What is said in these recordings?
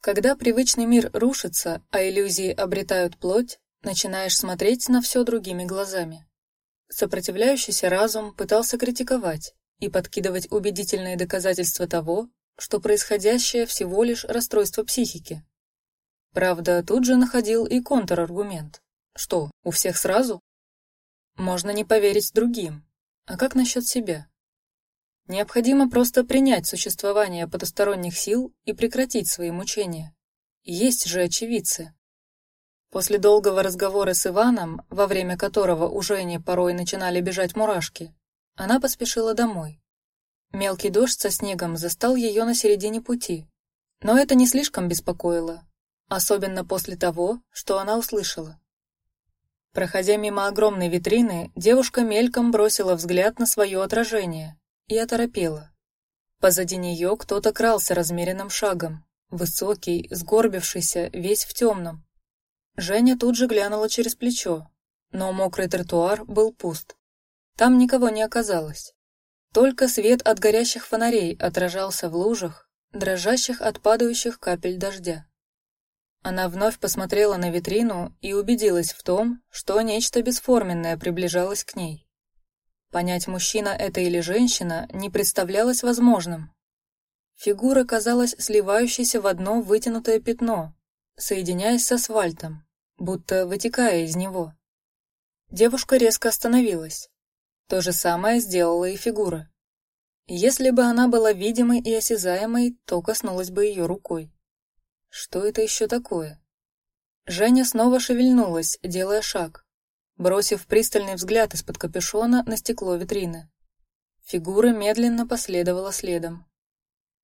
Когда привычный мир рушится, а иллюзии обретают плоть, начинаешь смотреть на все другими глазами. Сопротивляющийся разум пытался критиковать и подкидывать убедительные доказательства того, что происходящее всего лишь расстройство психики. Правда, тут же находил и контраргумент. Что, у всех сразу? Можно не поверить другим. А как насчет себя? Необходимо просто принять существование потусторонних сил и прекратить свои мучения. Есть же очевидцы. После долгого разговора с Иваном, во время которого у Жени порой начинали бежать мурашки, она поспешила домой. Мелкий дождь со снегом застал ее на середине пути, но это не слишком беспокоило, особенно после того, что она услышала. Проходя мимо огромной витрины, девушка мельком бросила взгляд на свое отражение и оторопела. Позади нее кто-то крался размеренным шагом, высокий, сгорбившийся, весь в темном. Женя тут же глянула через плечо, но мокрый тротуар был пуст. Там никого не оказалось. Только свет от горящих фонарей отражался в лужах, дрожащих от падающих капель дождя. Она вновь посмотрела на витрину и убедилась в том, что нечто бесформенное приближалось к ней. Понять, мужчина это или женщина, не представлялось возможным. Фигура казалась сливающейся в одно вытянутое пятно, соединяясь с асфальтом, будто вытекая из него. Девушка резко остановилась. То же самое сделала и фигура. Если бы она была видимой и осязаемой, то коснулась бы ее рукой. Что это еще такое? Женя снова шевельнулась, делая шаг бросив пристальный взгляд из-под капюшона на стекло витрины. Фигура медленно последовала следом.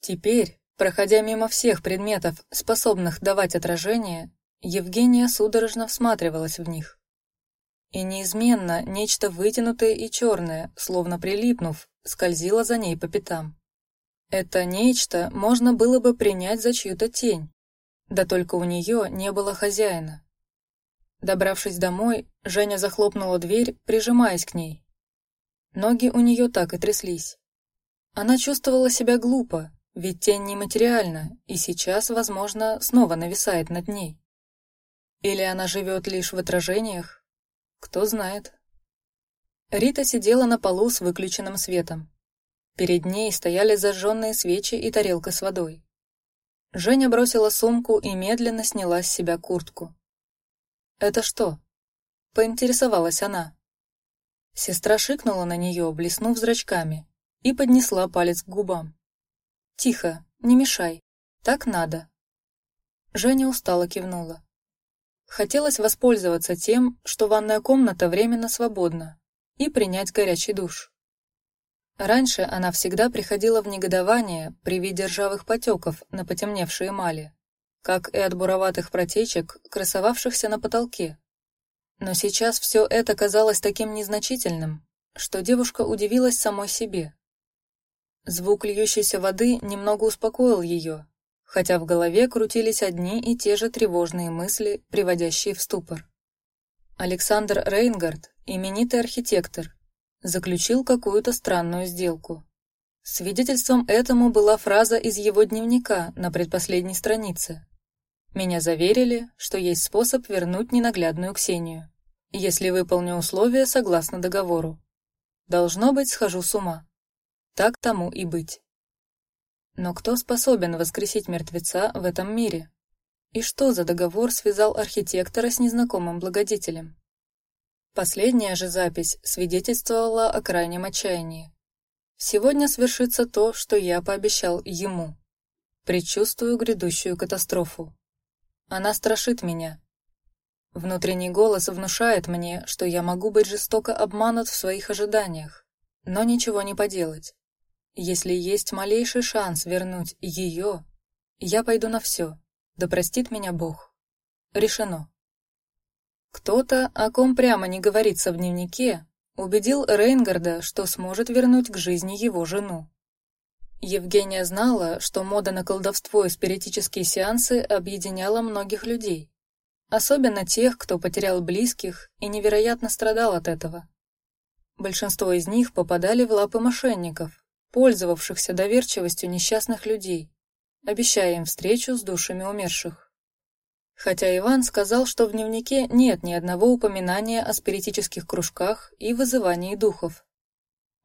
Теперь, проходя мимо всех предметов, способных давать отражение, Евгения судорожно всматривалась в них. И неизменно нечто вытянутое и черное, словно прилипнув, скользило за ней по пятам. Это нечто можно было бы принять за чью-то тень, да только у нее не было хозяина. Добравшись домой, Женя захлопнула дверь, прижимаясь к ней. Ноги у нее так и тряслись. Она чувствовала себя глупо, ведь тень нематериальна и сейчас, возможно, снова нависает над ней. Или она живет лишь в отражениях? Кто знает. Рита сидела на полу с выключенным светом. Перед ней стояли зажженные свечи и тарелка с водой. Женя бросила сумку и медленно сняла с себя куртку. Это что? Поинтересовалась она. Сестра шикнула на нее, блеснув зрачками, и поднесла палец к губам. Тихо, не мешай. Так надо. Женя устало кивнула. Хотелось воспользоваться тем, что ванная комната временно свободна, и принять горячий душ. Раньше она всегда приходила в негодование при виде ржавых потеков на потемневшей эмали как и от буроватых протечек, красовавшихся на потолке. Но сейчас все это казалось таким незначительным, что девушка удивилась самой себе. Звук льющейся воды немного успокоил ее, хотя в голове крутились одни и те же тревожные мысли, приводящие в ступор. Александр Рейнгард, именитый архитектор, заключил какую-то странную сделку. Свидетельством этому была фраза из его дневника на предпоследней странице. Меня заверили, что есть способ вернуть ненаглядную Ксению, если выполню условия согласно договору. Должно быть, схожу с ума. Так тому и быть. Но кто способен воскресить мертвеца в этом мире? И что за договор связал архитектора с незнакомым благодетелем? Последняя же запись свидетельствовала о крайнем отчаянии. Сегодня свершится то, что я пообещал ему. Предчувствую грядущую катастрофу. Она страшит меня. Внутренний голос внушает мне, что я могу быть жестоко обманут в своих ожиданиях, но ничего не поделать. Если есть малейший шанс вернуть ее, я пойду на все. Да простит меня Бог. Решено. Кто-то, о ком прямо не говорится в дневнике, убедил Рейнгарда, что сможет вернуть к жизни его жену. Евгения знала, что мода на колдовство и спиритические сеансы объединяла многих людей, особенно тех, кто потерял близких и невероятно страдал от этого. Большинство из них попадали в лапы мошенников, пользовавшихся доверчивостью несчастных людей, обещая им встречу с душами умерших. Хотя Иван сказал, что в дневнике нет ни одного упоминания о спиритических кружках и вызывании духов.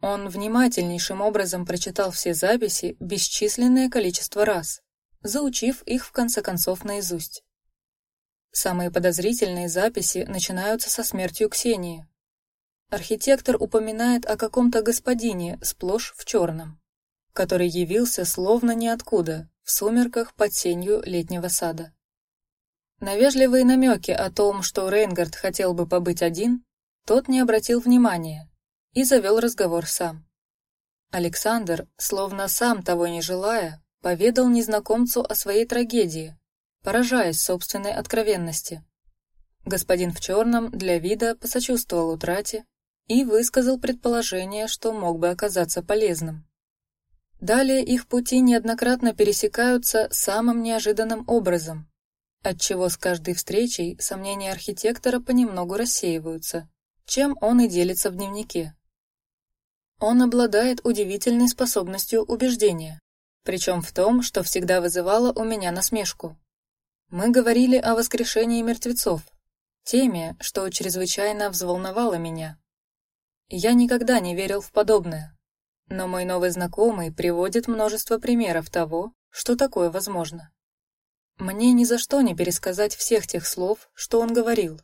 Он внимательнейшим образом прочитал все записи бесчисленное количество раз, заучив их в конце концов наизусть. Самые подозрительные записи начинаются со смертью Ксении. Архитектор упоминает о каком-то господине сплошь в черном, который явился словно ниоткуда в сумерках под сенью летнего сада. На вежливые намеки о том, что Рейнгард хотел бы побыть один, тот не обратил внимания и завел разговор сам. Александр, словно сам того не желая, поведал незнакомцу о своей трагедии, поражаясь собственной откровенности. Господин в черном для вида посочувствовал утрате и высказал предположение, что мог бы оказаться полезным. Далее их пути неоднократно пересекаются самым неожиданным образом, отчего с каждой встречей сомнения архитектора понемногу рассеиваются, чем он и делится в дневнике. Он обладает удивительной способностью убеждения, причем в том, что всегда вызывало у меня насмешку. Мы говорили о воскрешении мертвецов, теме, что чрезвычайно взволновало меня. Я никогда не верил в подобное, но мой новый знакомый приводит множество примеров того, что такое возможно. Мне ни за что не пересказать всех тех слов, что он говорил.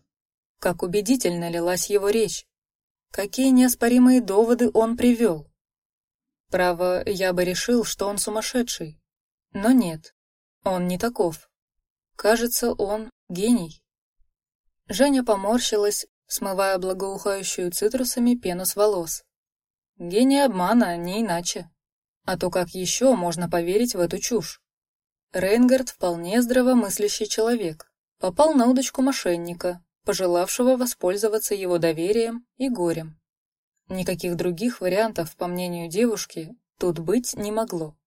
Как убедительно лилась его речь. Какие неоспоримые доводы он привел. Право, я бы решил, что он сумасшедший. Но нет, он не таков. Кажется, он гений. Женя поморщилась, смывая благоухающую цитрусами пену с волос. Гений обмана, не иначе. А то как еще можно поверить в эту чушь? Рейнгард вполне здравомыслящий человек. Попал на удочку мошенника, пожелавшего воспользоваться его доверием и горем. Никаких других вариантов, по мнению девушки, тут быть не могло.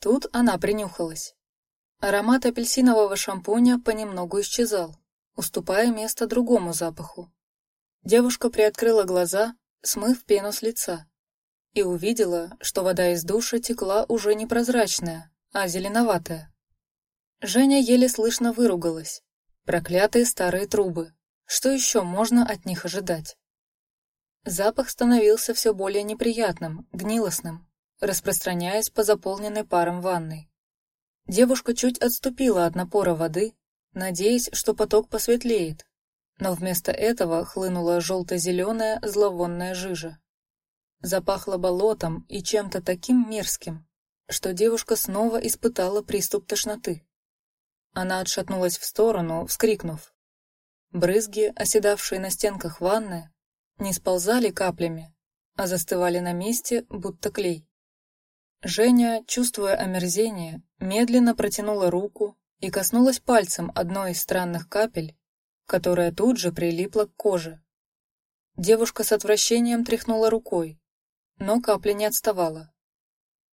Тут она принюхалась. Аромат апельсинового шампуня понемногу исчезал, уступая место другому запаху. Девушка приоткрыла глаза, смыв пену с лица, и увидела, что вода из душа текла уже не прозрачная, а зеленоватая. Женя еле слышно выругалась. Проклятые старые трубы. Что еще можно от них ожидать? Запах становился все более неприятным, гнилостным, распространяясь по заполненной паром ванной. Девушка чуть отступила от напора воды, надеясь, что поток посветлеет, но вместо этого хлынула желто-зеленая зловонная жижа. Запахло болотом и чем-то таким мерзким, что девушка снова испытала приступ тошноты. Она отшатнулась в сторону, вскрикнув. Брызги, оседавшие на стенках ванны, не сползали каплями, а застывали на месте, будто клей. Женя, чувствуя омерзение, медленно протянула руку и коснулась пальцем одной из странных капель, которая тут же прилипла к коже. Девушка с отвращением тряхнула рукой, но капля не отставала.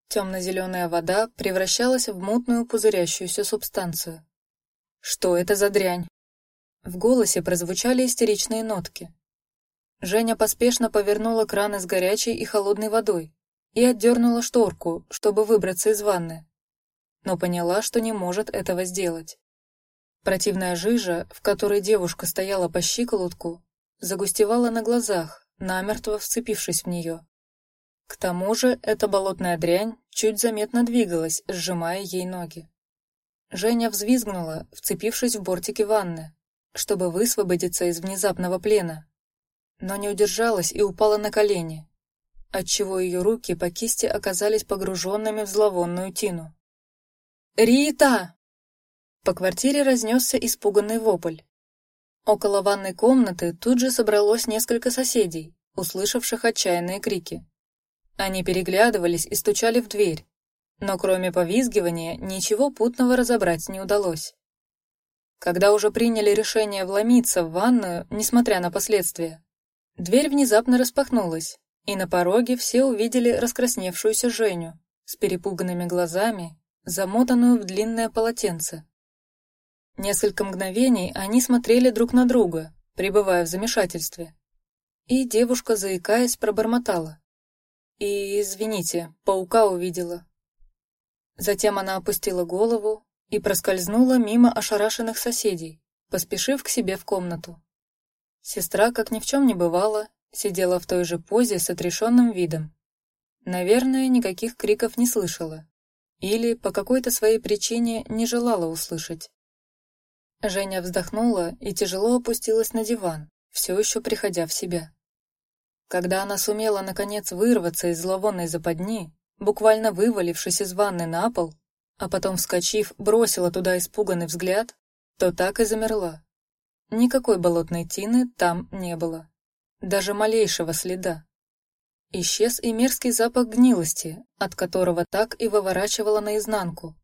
Темно-зеленая вода превращалась в мутную пузырящуюся субстанцию. Что это за дрянь? В голосе прозвучали истеричные нотки. Женя поспешно повернула краны с горячей и холодной водой, и отдернула шторку, чтобы выбраться из ванны, но поняла, что не может этого сделать. Противная жижа, в которой девушка стояла по щиколотку, загустевала на глазах, намертво вцепившись в нее. К тому же эта болотная дрянь чуть заметно двигалась, сжимая ей ноги. Женя взвизгнула, вцепившись в бортики ванны, чтобы высвободиться из внезапного плена, но не удержалась и упала на колени, отчего ее руки по кисти оказались погруженными в зловонную тину. «Рита!» По квартире разнесся испуганный вопль. Около ванной комнаты тут же собралось несколько соседей, услышавших отчаянные крики. Они переглядывались и стучали в дверь, но кроме повизгивания ничего путного разобрать не удалось. Когда уже приняли решение вломиться в ванную, несмотря на последствия, дверь внезапно распахнулась, и на пороге все увидели раскрасневшуюся Женю с перепуганными глазами, замотанную в длинное полотенце. Несколько мгновений они смотрели друг на друга, пребывая в замешательстве. И девушка, заикаясь, пробормотала: "И извините, паука увидела". Затем она опустила голову и проскользнула мимо ошарашенных соседей, поспешив к себе в комнату. Сестра, как ни в чем не бывало, сидела в той же позе с отрешенным видом. Наверное, никаких криков не слышала. Или по какой-то своей причине не желала услышать. Женя вздохнула и тяжело опустилась на диван, все еще приходя в себя. Когда она сумела наконец вырваться из зловонной западни, буквально вывалившись из ванны на пол, а потом, вскочив, бросила туда испуганный взгляд, то так и замерла. Никакой болотной тины там не было. Даже малейшего следа. Исчез и мерзкий запах гнилости, от которого так и выворачивала наизнанку.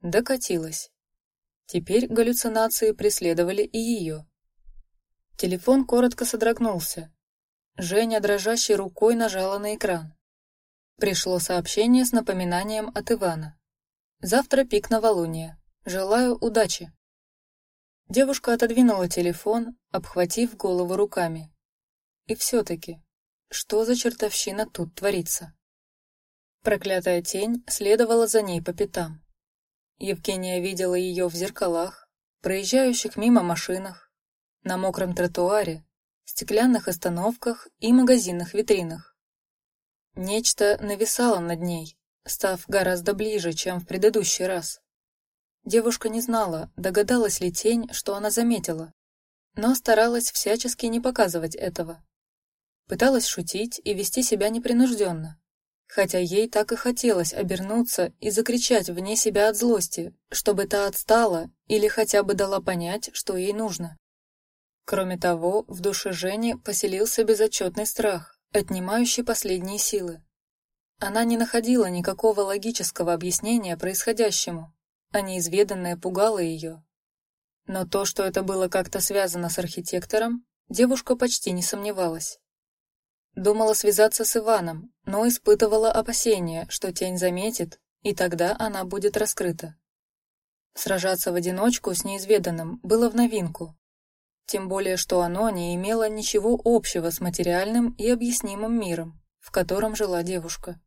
Докатилась. Теперь галлюцинации преследовали и ее. Телефон коротко содрогнулся. Женя дрожащей рукой нажала на экран. Пришло сообщение с напоминанием от Ивана. Завтра пик новолуния. Желаю удачи. Девушка отодвинула телефон, обхватив голову руками. И все-таки, что за чертовщина тут творится? Проклятая тень следовала за ней по пятам. Евгения видела ее в зеркалах, проезжающих мимо машинах, на мокром тротуаре, стеклянных остановках и магазинных витринах. Нечто нависало над ней, став гораздо ближе, чем в предыдущий раз. Девушка не знала, догадалась ли тень, что она заметила, но старалась всячески не показывать этого. Пыталась шутить и вести себя непринужденно, хотя ей так и хотелось обернуться и закричать вне себя от злости, чтобы та отстала или хотя бы дала понять, что ей нужно. Кроме того, в душе Жени поселился безотчетный страх, отнимающий последние силы. Она не находила никакого логического объяснения происходящему, а неизведанное пугало ее. Но то, что это было как-то связано с архитектором, девушка почти не сомневалась. Думала связаться с Иваном, но испытывала опасения, что тень заметит, и тогда она будет раскрыта. Сражаться в одиночку с неизведанным было в новинку. Тем более, что оно не имело ничего общего с материальным и объяснимым миром, в котором жила девушка.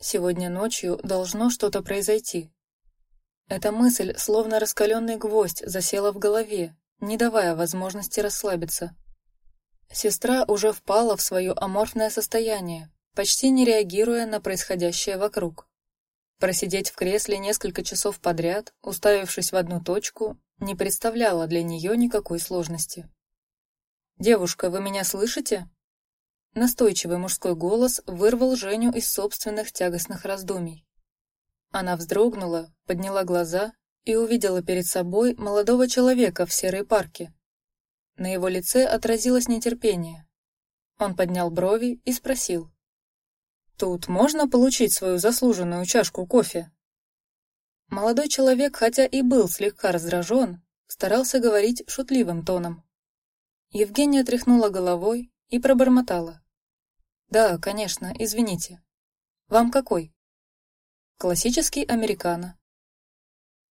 Сегодня ночью должно что-то произойти. Эта мысль, словно раскаленный гвоздь, засела в голове, не давая возможности расслабиться. Сестра уже впала в свое аморфное состояние, почти не реагируя на происходящее вокруг. Просидеть в кресле несколько часов подряд, уставившись в одну точку, не представляло для нее никакой сложности. Девушка, вы меня слышите? Настойчивый мужской голос вырвал Женю из собственных тягостных раздумий. Она вздрогнула, подняла глаза и увидела перед собой молодого человека в серой парке. На его лице отразилось нетерпение. Он поднял брови и спросил: "Тут можно получить свою заслуженную чашку кофе?" Молодой человек, хотя и был слегка раздражен, старался говорить шутливым тоном. Евгения тряхнула головой и пробормотала: да, конечно, извините. Вам какой? Классический американо.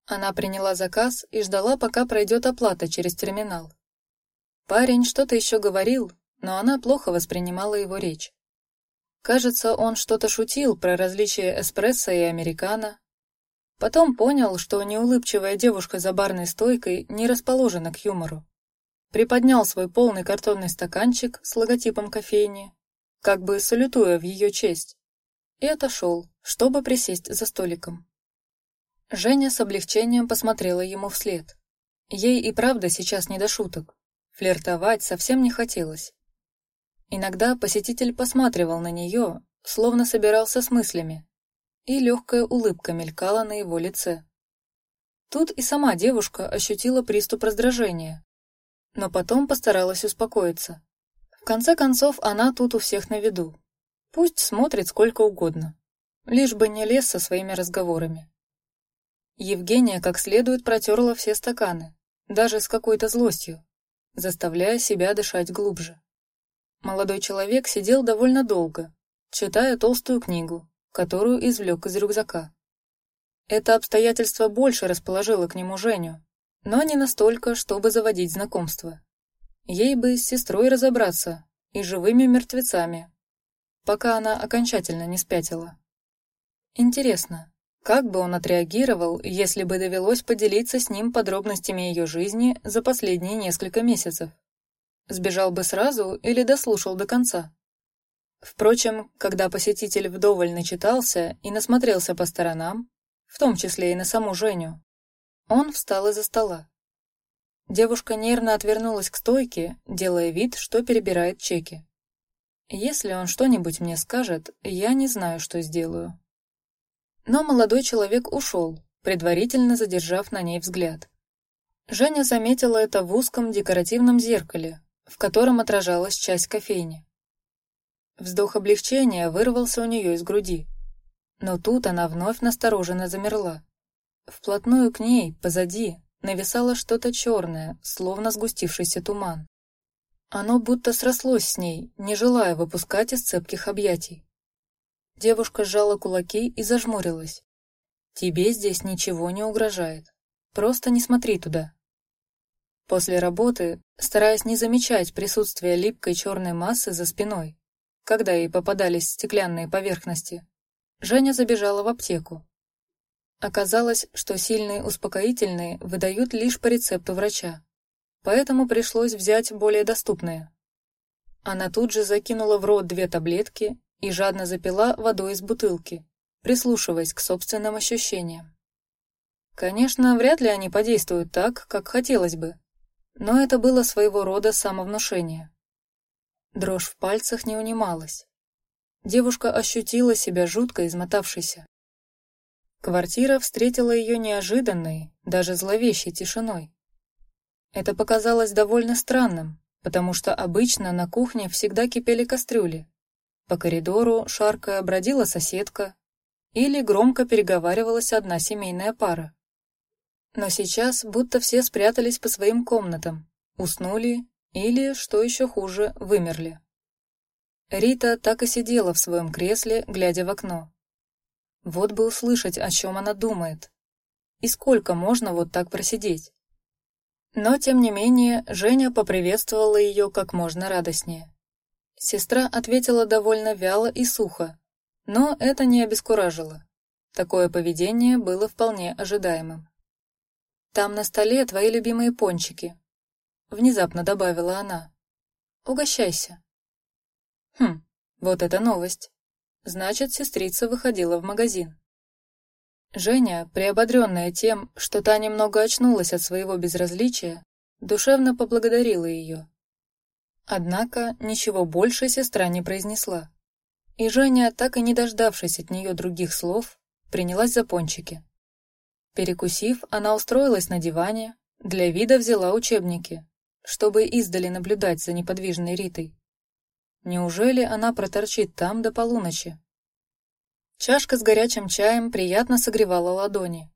Она приняла заказ и ждала, пока пройдет оплата через терминал. Парень что-то еще говорил, но она плохо воспринимала его речь. Кажется, он что-то шутил про различия эспрессо и американо. Потом понял, что неулыбчивая девушка за барной стойкой не расположена к юмору. Приподнял свой полный картонный стаканчик с логотипом кофейни как бы салютуя в ее честь, и отошел, чтобы присесть за столиком. Женя с облегчением посмотрела ему вслед. Ей и правда сейчас не до шуток. Флиртовать совсем не хотелось. Иногда посетитель посматривал на нее, словно собирался с мыслями, и легкая улыбка мелькала на его лице. Тут и сама девушка ощутила приступ раздражения, но потом постаралась успокоиться конце концов, она тут у всех на виду. Пусть смотрит сколько угодно, лишь бы не лез со своими разговорами. Евгения как следует протерла все стаканы, даже с какой-то злостью, заставляя себя дышать глубже. Молодой человек сидел довольно долго, читая толстую книгу, которую извлек из рюкзака. Это обстоятельство больше расположило к нему Женю, но не настолько, чтобы заводить знакомство. Ей бы с сестрой разобраться и живыми мертвецами, пока она окончательно не спятила. Интересно, Как бы он отреагировал, если бы довелось поделиться с ним подробностями ее жизни за последние несколько месяцев? Сбежал бы сразу или дослушал до конца? Впрочем, когда посетитель вдоволь начитался и насмотрелся по сторонам, в том числе и на саму Женю, он встал из-за стола. Девушка нервно отвернулась к стойке, делая вид, что перебирает чеки. Если он что-нибудь мне скажет, я не знаю, что сделаю. Но молодой человек ушел, предварительно задержав на ней взгляд. Женя заметила это в узком декоративном зеркале, в котором отражалась часть кофейни. Вздох облегчения вырвался у нее из груди, но тут она вновь настороженно замерла. Вплотную к ней, позади, нависало что-то черное, словно сгустившийся туман. Оно будто срослось с ней, не желая выпускать из цепких объятий. Девушка сжала кулаки и зажмурилась. Тебе здесь ничего не угрожает. Просто не смотри туда. После работы, стараясь не замечать присутствия липкой черной массы за спиной, когда ей попадались стеклянные поверхности, Женя забежала в аптеку. Оказалось, что сильные успокоительные выдают лишь по рецепту врача поэтому пришлось взять более доступные. Она тут же закинула в рот две таблетки и жадно запила водой из бутылки, прислушиваясь к собственным ощущениям. Конечно, вряд ли они подействуют так, как хотелось бы, но это было своего рода самовнушение. Дрожь в пальцах не унималась. Девушка ощутила себя жутко измотавшейся. Квартира встретила ее неожиданной, даже зловещей тишиной. Это показалось довольно странным, потому что обычно на кухне всегда кипели кастрюли. По коридору, шаркая, бродила соседка или громко переговаривалась одна семейная пара. Но сейчас будто все спрятались по своим комнатам, уснули или, что еще хуже, вымерли. Рита так и сидела в своем кресле, глядя в окно. Вот бы услышать, о чем она думает. И сколько можно вот так просидеть? Но, тем не менее, Женя поприветствовала ее как можно радостнее. Сестра ответила довольно вяло и сухо, но это не обескуражило. Такое поведение было вполне ожидаемым. «Там на столе твои любимые пончики», — внезапно добавила она. «Угощайся». Хм, вот это новость. Значит, сестрица выходила в магазин. Женя, приободренная тем, что та немного очнулась от своего безразличия, душевно поблагодарила ее. Однако ничего больше сестра не произнесла. И Женя, так и не дождавшись от нее других слов, принялась за пончики. Перекусив, она устроилась на диване, для вида взяла учебники, чтобы издали наблюдать за неподвижной Ритой. Неужели она проторчит там до полуночи? Чашка с горячим чаем приятно согревала ладони.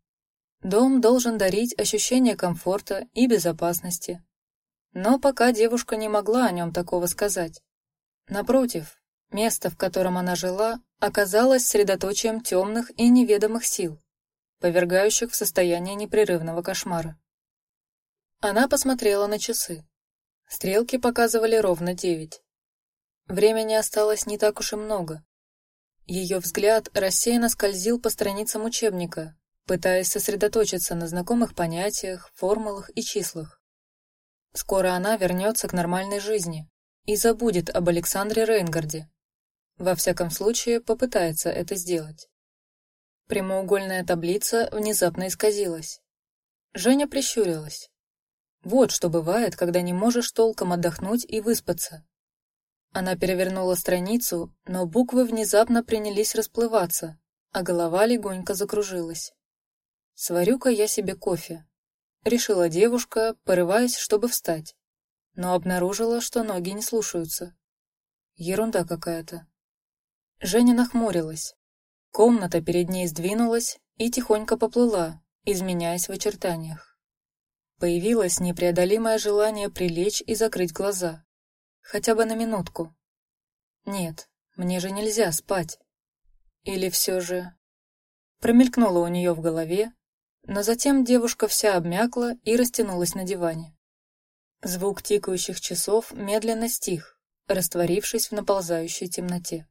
Дом должен дарить ощущение комфорта и безопасности. Но пока девушка не могла о нем такого сказать. Напротив, место, в котором она жила, оказалось средоточием темных и неведомых сил, повергающих в состояние непрерывного кошмара. Она посмотрела на часы. Стрелки показывали ровно девять. Времени осталось не так уж и много. Ее взгляд рассеянно скользил по страницам учебника, пытаясь сосредоточиться на знакомых понятиях, формулах и числах. Скоро она вернется к нормальной жизни и забудет об Александре Рейнгарде. Во всяком случае, попытается это сделать. Прямоугольная таблица внезапно исказилась. Женя прищурилась. Вот что бывает, когда не можешь толком отдохнуть и выспаться. Она перевернула страницу, но буквы внезапно принялись расплываться, а голова легонько закружилась. «Сварю-ка я себе кофе», — решила девушка, порываясь, чтобы встать, но обнаружила, что ноги не слушаются. Ерунда какая-то. Женя нахмурилась. Комната перед ней сдвинулась и тихонько поплыла, изменяясь в очертаниях. Появилось непреодолимое желание прилечь и закрыть глаза. Хотя бы на минутку. Нет, мне же нельзя спать. Или все же... Промелькнуло у нее в голове, но затем девушка вся обмякла и растянулась на диване. Звук тикающих часов медленно стих, растворившись в наползающей темноте.